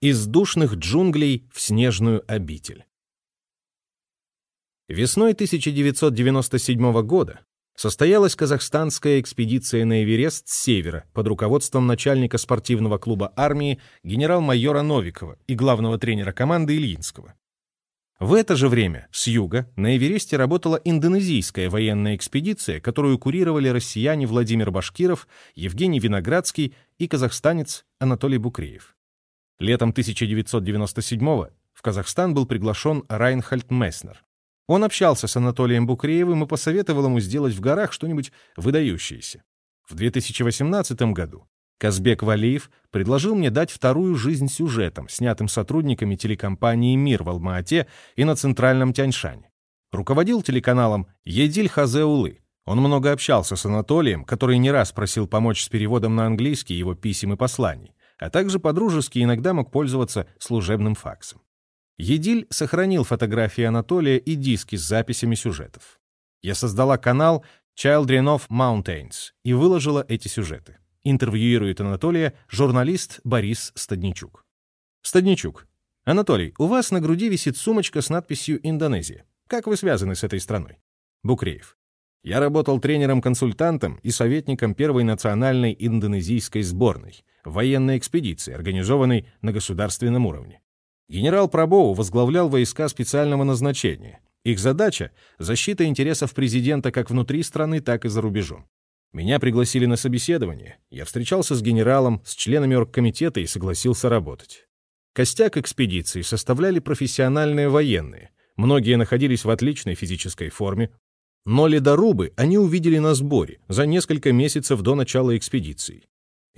Из душных джунглей в снежную обитель. Весной 1997 года состоялась казахстанская экспедиция на Эверест с севера под руководством начальника спортивного клуба армии генерал-майора Новикова и главного тренера команды Ильинского. В это же время с юга на Эвересте работала индонезийская военная экспедиция, которую курировали россияне Владимир Башкиров, Евгений Виноградский и казахстанец Анатолий Букреев. Летом 1997 в Казахстан был приглашен Райнхальд Месснер. Он общался с Анатолием Букреевым и посоветовал ему сделать в горах что-нибудь выдающееся. В 2018 году Казбек Валиев предложил мне дать вторую жизнь сюжетам, снятым сотрудниками телекомпании «Мир» в Алма-Ате и на Центральном Тяньшане. Руководил телеканалом Едиль Хазеулы. Он много общался с Анатолием, который не раз просил помочь с переводом на английский его писем и посланий, а также подружески иногда мог пользоваться служебным факсом. Едиль сохранил фотографии Анатолия и диски с записями сюжетов. Я создала канал Children of Mountains и выложила эти сюжеты. Интервьюирует Анатолия журналист Борис Стадничук. Стадничук. Анатолий, у вас на груди висит сумочка с надписью «Индонезия». Как вы связаны с этой страной? Букреев. Я работал тренером-консультантом и советником первой национальной индонезийской сборной, военной экспедиции, организованной на государственном уровне. Генерал Прабоу возглавлял войска специального назначения. Их задача — защита интересов президента как внутри страны, так и за рубежом. Меня пригласили на собеседование. Я встречался с генералом, с членами оргкомитета и согласился работать. Костяк экспедиции составляли профессиональные военные. Многие находились в отличной физической форме. Но ледорубы они увидели на сборе за несколько месяцев до начала экспедиции.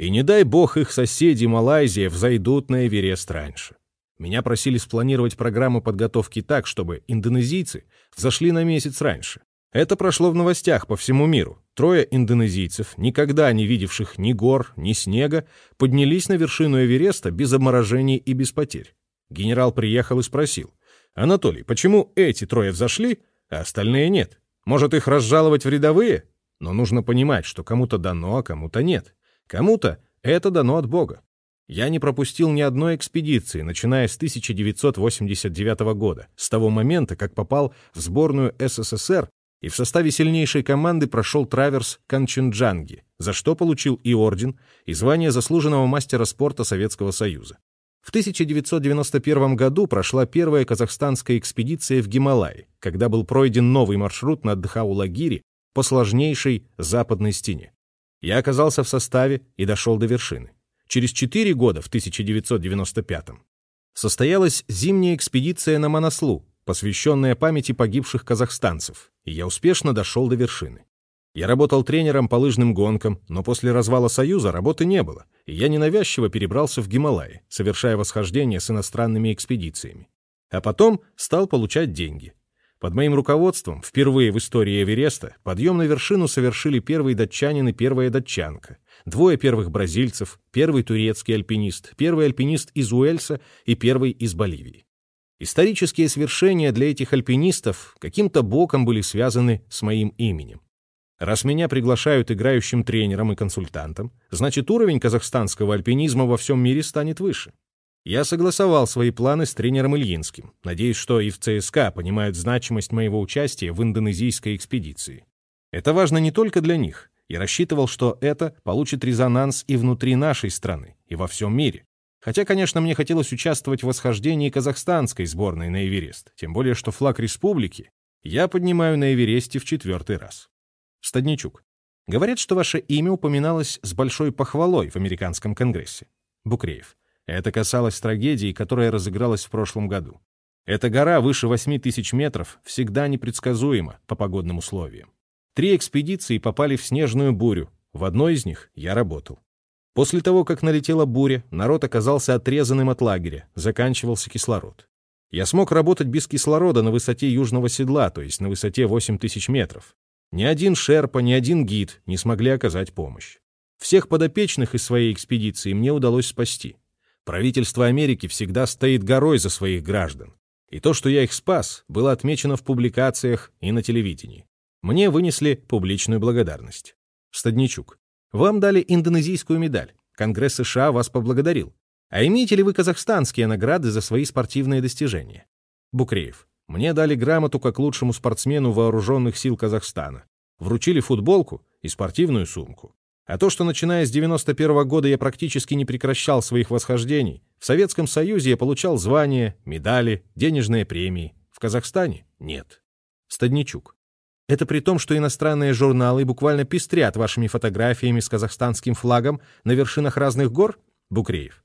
И не дай бог их соседи Малайзия взойдут на Эверест раньше. Меня просили спланировать программу подготовки так, чтобы индонезийцы взошли на месяц раньше. Это прошло в новостях по всему миру. Трое индонезийцев, никогда не видевших ни гор, ни снега, поднялись на вершину Эвереста без обморожений и без потерь. Генерал приехал и спросил, «Анатолий, почему эти трое взошли, а остальные нет? Может, их разжаловать в рядовые? Но нужно понимать, что кому-то дано, а кому-то нет. Кому-то это дано от Бога. Я не пропустил ни одной экспедиции, начиная с 1989 года, с того момента, как попал в сборную СССР и в составе сильнейшей команды прошел траверс Канченджанги, за что получил и орден, и звание заслуженного мастера спорта Советского Союза. В 1991 году прошла первая казахстанская экспедиция в Гималаи, когда был пройден новый маршрут на Дхаулагире по сложнейшей западной стене. Я оказался в составе и дошел до вершины. Через четыре года, в 1995-м, состоялась зимняя экспедиция на Манаслу, посвященная памяти погибших казахстанцев, и я успешно дошел до вершины. Я работал тренером по лыжным гонкам, но после развала Союза работы не было, и я ненавязчиво перебрался в Гималаи, совершая восхождение с иностранными экспедициями. А потом стал получать деньги. Под моим руководством впервые в истории Эвереста подъем на вершину совершили первый датчанин и первая датчанка — двое первых бразильцев, первый турецкий альпинист, первый альпинист из Уэльса и первый из Боливии. Исторические свершения для этих альпинистов каким-то боком были связаны с моим именем. Раз меня приглашают играющим тренером и консультантом, значит уровень казахстанского альпинизма во всем мире станет выше. Я согласовал свои планы с тренером Ильинским, надеюсь, что и в ЦСКА понимают значимость моего участия в индонезийской экспедиции. Это важно не только для них, и рассчитывал, что это получит резонанс и внутри нашей страны, и во всем мире. Хотя, конечно, мне хотелось участвовать в восхождении казахстанской сборной на Эверест, тем более, что флаг республики я поднимаю на Эвересте в четвертый раз. Стадничук. Говорят, что ваше имя упоминалось с большой похвалой в американском конгрессе. Букреев. Это касалось трагедии, которая разыгралась в прошлом году. Эта гора выше 8 тысяч метров всегда непредсказуема по погодным условиям. Три экспедиции попали в снежную бурю. В одной из них я работал. После того, как налетела буря, народ оказался отрезанным от лагеря, заканчивался кислород. Я смог работать без кислорода на высоте южного седла, то есть на высоте 8000 метров. Ни один шерпа, ни один гид не смогли оказать помощь. Всех подопечных из своей экспедиции мне удалось спасти. Правительство Америки всегда стоит горой за своих граждан. И то, что я их спас, было отмечено в публикациях и на телевидении. Мне вынесли публичную благодарность. Стадничук. Вам дали индонезийскую медаль. Конгресс США вас поблагодарил. А имеете ли вы казахстанские награды за свои спортивные достижения? Букреев. Мне дали грамоту как лучшему спортсмену вооруженных сил Казахстана. Вручили футболку и спортивную сумку. А то, что начиная с 91 -го года я практически не прекращал своих восхождений, в Советском Союзе я получал звания, медали, денежные премии. В Казахстане — нет. Стадничук. Это при том, что иностранные журналы буквально пестрят вашими фотографиями с казахстанским флагом на вершинах разных гор? Букреев.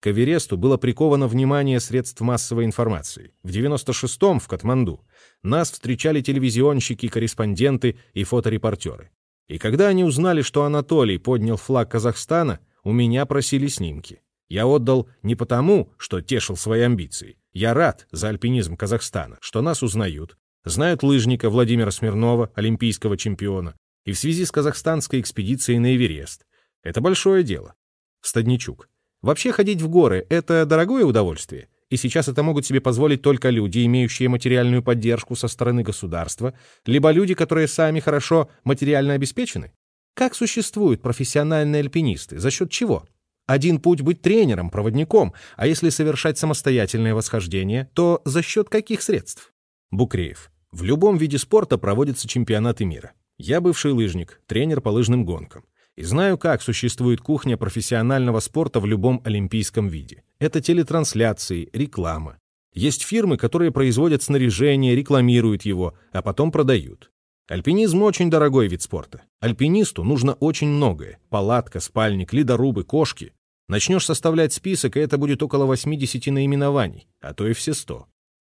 К Эвересту было приковано внимание средств массовой информации. В 96-м в Катманду нас встречали телевизионщики, корреспонденты и фоторепортеры. И когда они узнали, что Анатолий поднял флаг Казахстана, у меня просили снимки. Я отдал не потому, что тешил свои амбиции. Я рад за альпинизм Казахстана, что нас узнают, знают лыжника Владимира Смирнова, олимпийского чемпиона, и в связи с казахстанской экспедицией на Эверест. Это большое дело. Стадничук. Вообще ходить в горы — это дорогое удовольствие, и сейчас это могут себе позволить только люди, имеющие материальную поддержку со стороны государства, либо люди, которые сами хорошо материально обеспечены. Как существуют профессиональные альпинисты? За счет чего? Один путь быть тренером, проводником, а если совершать самостоятельное восхождение, то за счет каких средств? Букреев. В любом виде спорта проводятся чемпионаты мира. Я бывший лыжник, тренер по лыжным гонкам. И знаю, как существует кухня профессионального спорта в любом олимпийском виде. Это телетрансляции, реклама. Есть фирмы, которые производят снаряжение, рекламируют его, а потом продают. Альпинизм очень дорогой вид спорта. Альпинисту нужно очень многое. Палатка, спальник, ледорубы, кошки. Начнешь составлять список, и это будет около 80 наименований, а то и все 100.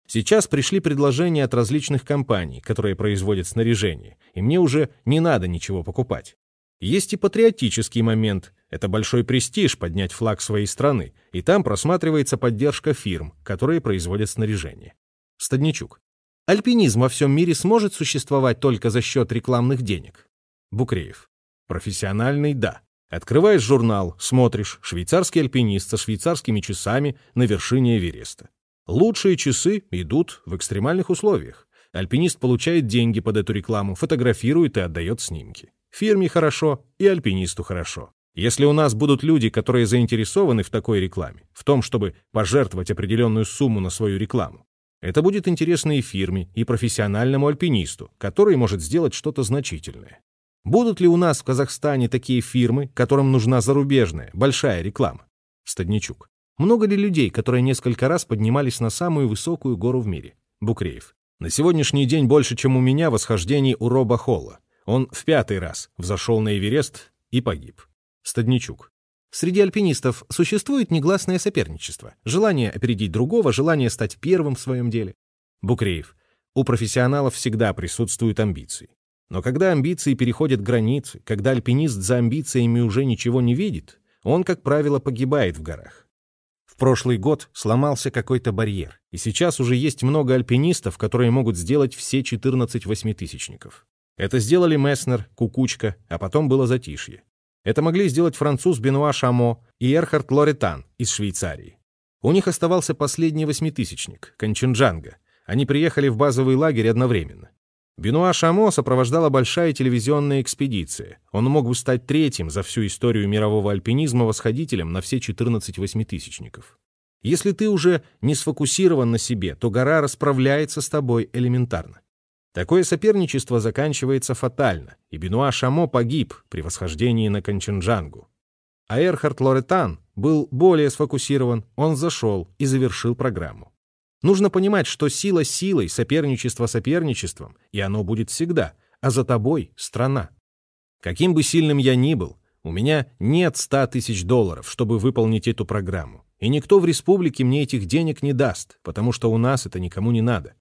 Сейчас пришли предложения от различных компаний, которые производят снаряжение, и мне уже не надо ничего покупать. Есть и патриотический момент. Это большой престиж поднять флаг своей страны, и там просматривается поддержка фирм, которые производят снаряжение. Стадничук. Альпинизм во всем мире сможет существовать только за счет рекламных денег. Букреев. Профессиональный – да. Открываешь журнал, смотришь, швейцарский альпинист со швейцарскими часами на вершине Эвереста. Лучшие часы идут в экстремальных условиях. Альпинист получает деньги под эту рекламу, фотографирует и отдает снимки. Фирме хорошо и альпинисту хорошо. Если у нас будут люди, которые заинтересованы в такой рекламе, в том, чтобы пожертвовать определенную сумму на свою рекламу, это будет интересно и фирме, и профессиональному альпинисту, который может сделать что-то значительное. Будут ли у нас в Казахстане такие фирмы, которым нужна зарубежная, большая реклама? Стадничук. Много ли людей, которые несколько раз поднимались на самую высокую гору в мире? Букреев. На сегодняшний день больше, чем у меня восхождений у Роба Холла. Он в пятый раз взошел на Эверест и погиб. Стадничук. Среди альпинистов существует негласное соперничество, желание опередить другого, желание стать первым в своем деле. Букреев. У профессионалов всегда присутствуют амбиции. Но когда амбиции переходят границы, когда альпинист за амбициями уже ничего не видит, он, как правило, погибает в горах. В прошлый год сломался какой-то барьер, и сейчас уже есть много альпинистов, которые могут сделать все 14 восьмитысячников. Это сделали Месснер, Кукучка, а потом было затишье. Это могли сделать француз Бенуа Шамо и Эрхард Лоретан из Швейцарии. У них оставался последний восьмитысячник, Конченджанга. Они приехали в базовый лагерь одновременно. Бенуа Шамо сопровождала большая телевизионная экспедиция. Он мог бы стать третьим за всю историю мирового альпинизма восходителем на все 14 восьмитысячников. Если ты уже не сфокусирован на себе, то гора расправляется с тобой элементарно. Такое соперничество заканчивается фатально, и Бенуа Шамо погиб при восхождении на Конченджангу. А Эрхард Лоретан был более сфокусирован, он зашел и завершил программу. Нужно понимать, что сила силой, соперничество соперничеством, и оно будет всегда, а за тобой — страна. Каким бы сильным я ни был, у меня нет ста тысяч долларов, чтобы выполнить эту программу. И никто в республике мне этих денег не даст, потому что у нас это никому не надо.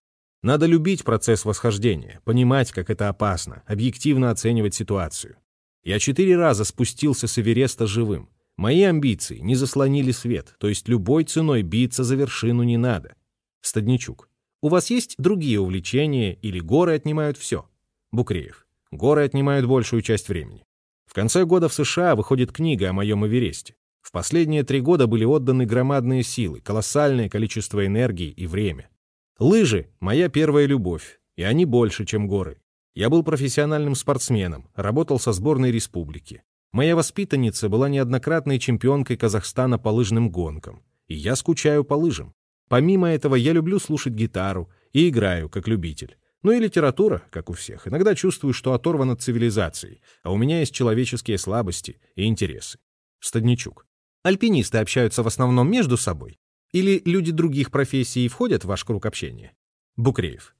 Надо любить процесс восхождения, понимать, как это опасно, объективно оценивать ситуацию. Я четыре раза спустился с Эвереста живым. Мои амбиции не заслонили свет, то есть любой ценой биться за вершину не надо. Стадничук. У вас есть другие увлечения или горы отнимают все? Букреев. Горы отнимают большую часть времени. В конце года в США выходит книга о моем Эвересте. В последние три года были отданы громадные силы, колоссальное количество энергии и время. Лыжи — моя первая любовь, и они больше, чем горы. Я был профессиональным спортсменом, работал со сборной республики. Моя воспитанница была неоднократной чемпионкой Казахстана по лыжным гонкам, и я скучаю по лыжам. Помимо этого, я люблю слушать гитару и играю, как любитель. Ну и литература, как у всех. Иногда чувствую, что оторван от цивилизации, а у меня есть человеческие слабости и интересы. Стадничук. Альпинисты общаются в основном между собой? Или люди других профессий входят в ваш круг общения? Букреев.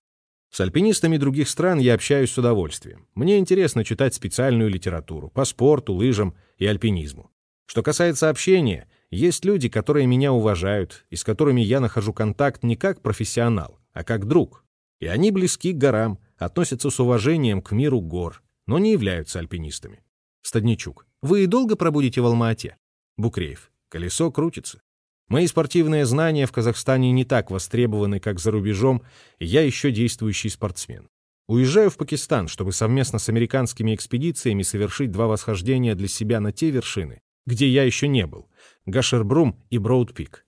С альпинистами других стран я общаюсь с удовольствием. Мне интересно читать специальную литературу по спорту, лыжам и альпинизму. Что касается общения, есть люди, которые меня уважают и с которыми я нахожу контакт не как профессионал, а как друг. И они близки к горам, относятся с уважением к миру гор, но не являются альпинистами. Стадничук. Вы долго пробудете в Алма-Ате? Букреев. Колесо крутится. Мои спортивные знания в Казахстане не так востребованы, как за рубежом, и я еще действующий спортсмен. Уезжаю в Пакистан, чтобы совместно с американскими экспедициями совершить два восхождения для себя на те вершины, где я еще не был — Гашербрум и Броудпик.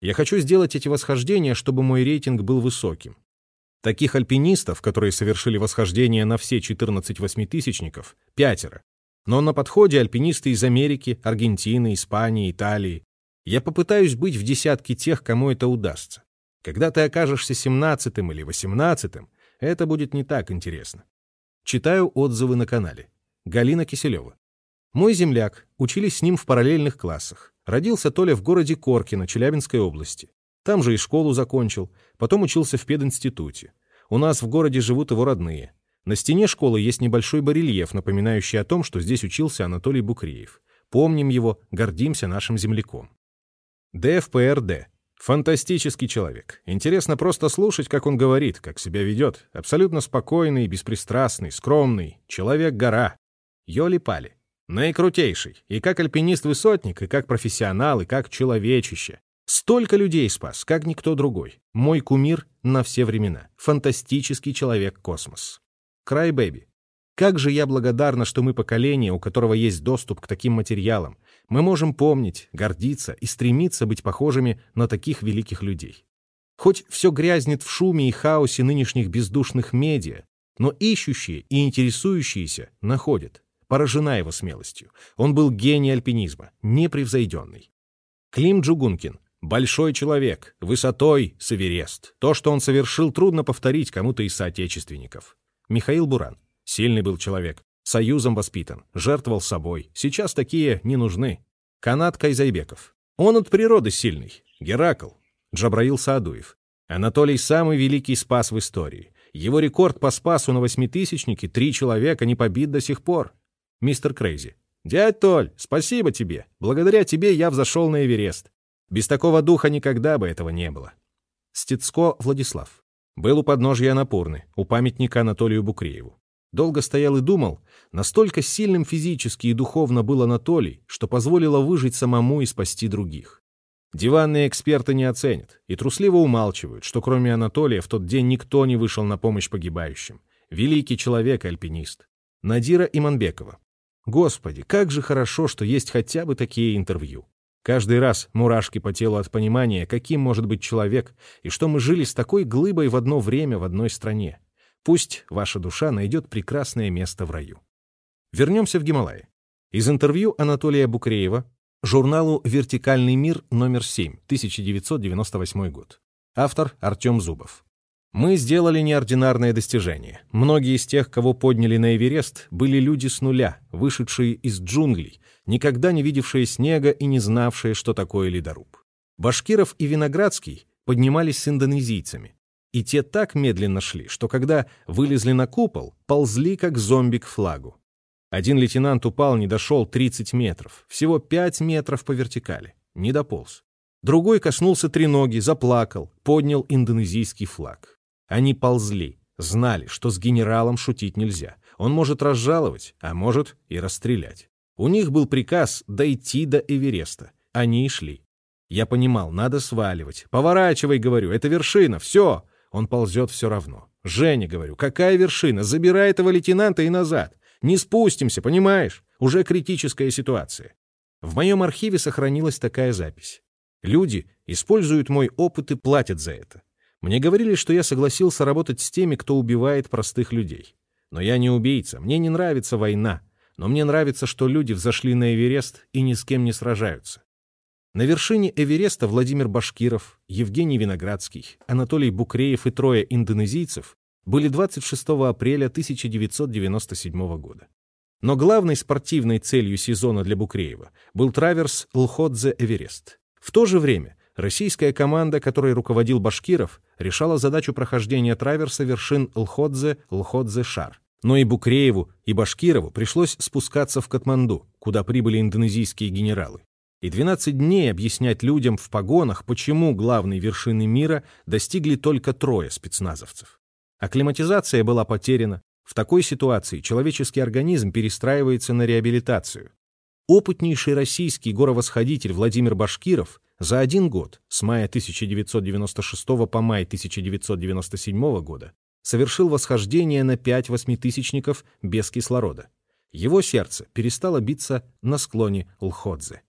Я хочу сделать эти восхождения, чтобы мой рейтинг был высоким. Таких альпинистов, которые совершили восхождение на все 14 восьмитысячников, пятеро. Но на подходе альпинисты из Америки, Аргентины, Испании, Италии, я попытаюсь быть в десятке тех, кому это удастся. Когда ты окажешься семнадцатым или восемнадцатым, это будет не так интересно. Читаю отзывы на канале. Галина Киселева. Мой земляк, учились с ним в параллельных классах. Родился Толя в городе Коркино, Челябинской области. Там же и школу закончил, потом учился в пединституте. У нас в городе живут его родные. На стене школы есть небольшой барельеф, напоминающий о том, что здесь учился Анатолий Букреев. Помним его, гордимся нашим земляком. ДФПРД. Фантастический человек. Интересно просто слушать, как он говорит, как себя ведет. Абсолютно спокойный, беспристрастный, скромный. Человек-гора. Йоли-пали. Наикрутейший. И как альпинист-высотник, и как профессионал, и как человечище. Столько людей спас, как никто другой. Мой кумир на все времена. Фантастический человек-космос. Край Бэби. Как же я благодарна, что мы поколение, у которого есть доступ к таким материалам. Мы можем помнить, гордиться и стремиться быть похожими на таких великих людей. Хоть все грязнет в шуме и хаосе нынешних бездушных медиа, но ищущие и интересующиеся находят. Поражена его смелостью. Он был гений альпинизма, непревзойденный. Клим Джугункин. Большой человек, высотой с Эверест. То, что он совершил, трудно повторить кому-то из соотечественников. Михаил Буран. Сильный был человек, союзом воспитан, жертвовал собой. Сейчас такие не нужны. Канат Кайзайбеков. Он от природы сильный. Геракл. Джабраил Саадуев. Анатолий самый великий спас в истории. Его рекорд по спасу на восьмитысячнике три человека не побит до сих пор. Мистер Крейзи. «Дядь Толь, спасибо тебе. Благодаря тебе я взошел на Эверест. Без такого духа никогда бы этого не было». Стецко Владислав. Был у подножья Анапурны, у памятника Анатолию Букрееву. Долго стоял и думал, настолько сильным физически и духовно был Анатолий, что позволило выжить самому и спасти других. Диванные эксперты не оценят и трусливо умалчивают, что кроме Анатолия в тот день никто не вышел на помощь погибающим. Великий человек-альпинист. Надира Иманбекова. Господи, как же хорошо, что есть хотя бы такие интервью. Каждый раз мурашки по телу от понимания, каким может быть человек, и что мы жили с такой глыбой в одно время в одной стране. Пусть ваша душа найдет прекрасное место в раю. Вернемся в Гималаи. Из интервью Анатолия Букреева журналу «Вертикальный мир» номер 7, 1998 год. Автор Артем Зубов. Мы сделали неординарное достижение. Многие из тех, кого подняли на Эверест, были люди с нуля, вышедшие из джунглей, никогда не видевшие снега и не знавшие, что такое ледоруб. Башкиров и Виноградский поднимались с индонезийцами, и те так медленно шли, что когда вылезли на купол, ползли как зомби к флагу. Один лейтенант упал, не дошел 30 метров, всего 5 метров по вертикали, не дополз. Другой коснулся треноги, заплакал, поднял индонезийский флаг. Они ползли, знали, что с генералом шутить нельзя. Он может разжаловать, а может и расстрелять. У них был приказ дойти до Эвереста. Они и шли. Я понимал, надо сваливать. Поворачивай, говорю, это вершина, все. Он ползет все равно. Женя, говорю, какая вершина? Забирай этого лейтенанта и назад. Не спустимся, понимаешь? Уже критическая ситуация. В моем архиве сохранилась такая запись. Люди используют мой опыт и платят за это. Мне говорили, что я согласился работать с теми, кто убивает простых людей. Но я не убийца, мне не нравится война. но мне нравится, что люди взошли на Эверест и ни с кем не сражаются. На вершине Эвереста Владимир Башкиров, Евгений Виноградский, Анатолий Букреев и трое индонезийцев были 26 апреля 1997 года. Но главной спортивной целью сезона для Букреева был траверс Лходзе-Эверест. В то же время российская команда, которой руководил Башкиров, решала задачу прохождения траверса вершин Лходзе-Лходзе-Шар. Но и Букрееву, и Башкирову пришлось спускаться в Катманду, куда прибыли индонезийские генералы. И 12 дней объяснять людям в погонах, почему главной вершины мира достигли только трое спецназовцев. Акклиматизация была потеряна. В такой ситуации человеческий организм перестраивается на реабилитацию. Опытнейший российский горовосходитель Владимир Башкиров за один год, с мая 1996 по май 1997 года, совершил восхождение на пять восьмитысячников без кислорода. Его сердце перестало биться на склоне Лходзе.